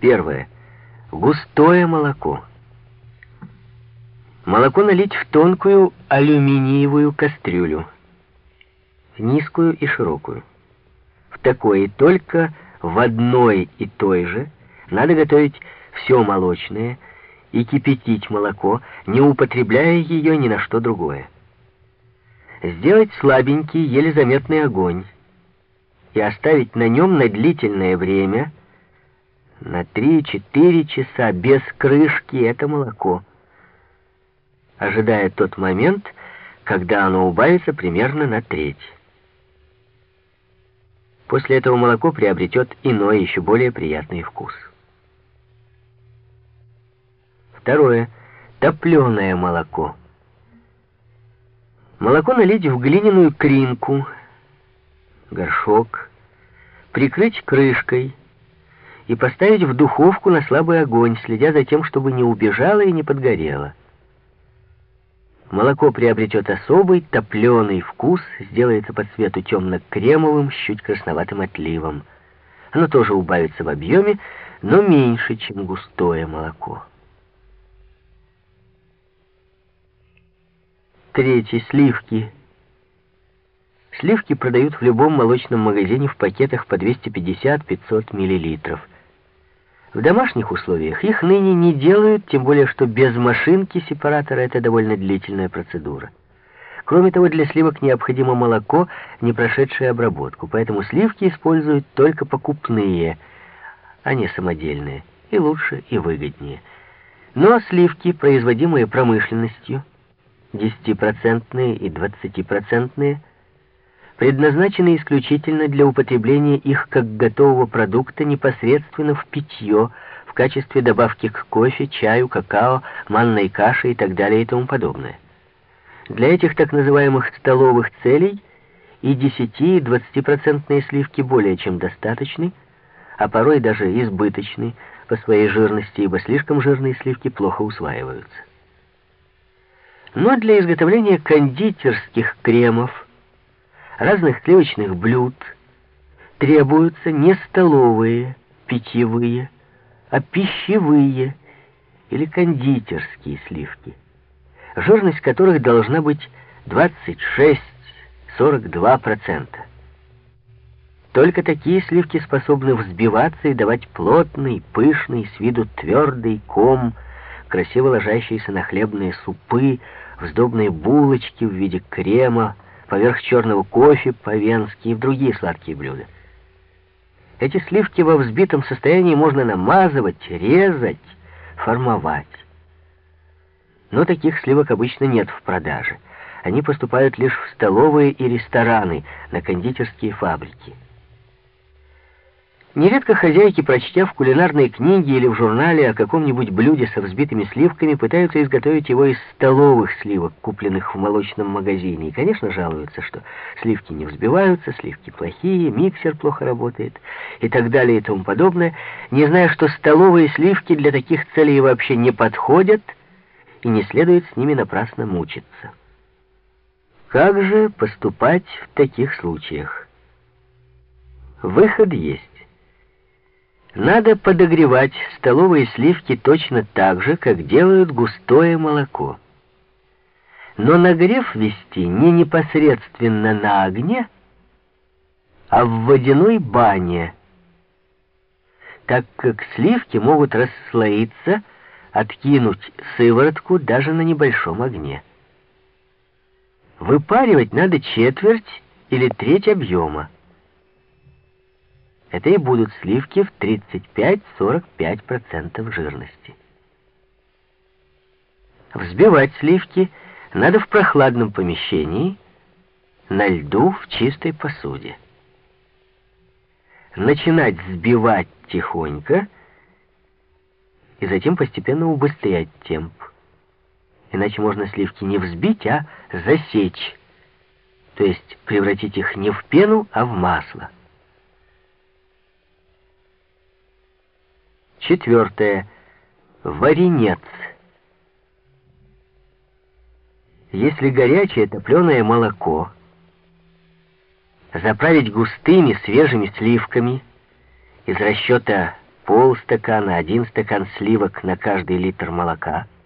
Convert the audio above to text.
Первое. Густое молоко. Молоко налить в тонкую алюминиевую кастрюлю, низкую и широкую. В такой только в одной и той же надо готовить все молочное и кипятить молоко, не употребляя ее ни на что другое. Сделать слабенький, еле заметный огонь и оставить на нем на длительное время, на 3-4 часа без крышки это молоко, ожидая тот момент, когда оно убавится примерно на треть. После этого молоко приобретет иной, еще более приятный вкус. Второе. Топленое молоко. Молоко налить в глиняную кринку, горшок, прикрыть крышкой и поставить в духовку на слабый огонь, следя за тем, чтобы не убежало и не подгорело. Молоко приобретет особый топленый вкус, сделается по цвету темно-кремовым с чуть красноватым отливом. Оно тоже убавится в объеме, но меньше, чем густое молоко. Третье. Сливки. Сливки продают в любом молочном магазине в пакетах по 250-500 миллилитров. В домашних условиях их ныне не делают, тем более что без машинки сепаратора это довольно длительная процедура. Кроме того, для сливок необходимо молоко, не прошедшее обработку, поэтому сливки используют только покупные, а не самодельные, и лучше, и выгоднее. Но сливки, производимые промышленностью, 10% и 20%, предназначены исключительно для употребления их как готового продукта непосредственно в питье, в качестве добавки к кофе, чаю, какао, манной каше и так далее и тому подобное. Для этих так называемых столовых целей и 10 и 20% сливки более чем достаточны, а порой даже избыточны по своей жирности, ибо слишком жирные сливки плохо усваиваются. Но для изготовления кондитерских кремов, разных сливочных блюд требуются не столовые, питьевые, а пищевые или кондитерские сливки, жирность которых должна быть 26-42%. Только такие сливки способны взбиваться и давать плотный, пышный, с виду твердый ком, красиво ложащиеся на хлебные супы, вздобные булочки в виде крема, поверх черного кофе по-венски и в другие сладкие блюда. Эти сливки во взбитом состоянии можно намазывать, резать, формовать. Но таких сливок обычно нет в продаже. Они поступают лишь в столовые и рестораны, на кондитерские фабрики. Нередко хозяйки, прочтя в кулинарной книге или в журнале о каком-нибудь блюде со взбитыми сливками, пытаются изготовить его из столовых сливок, купленных в молочном магазине. И, конечно, жалуются, что сливки не взбиваются, сливки плохие, миксер плохо работает и так далее и тому подобное, не зная, что столовые сливки для таких целей вообще не подходят и не следует с ними напрасно мучиться. Как же поступать в таких случаях? Выход есть. Надо подогревать столовые сливки точно так же, как делают густое молоко. Но нагрев вести не непосредственно на огне, а в водяной бане, так как сливки могут расслоиться, откинуть сыворотку даже на небольшом огне. Выпаривать надо четверть или треть объема. Это и будут сливки в 35-45% жирности. Взбивать сливки надо в прохладном помещении, на льду в чистой посуде. Начинать взбивать тихонько и затем постепенно убыстрять темп. Иначе можно сливки не взбить, а засечь, то есть превратить их не в пену, а в масло. Четвертое. Варенец. Если горячее топленое молоко заправить густыми свежими сливками из расчета полстакана, один стакан сливок на каждый литр молока –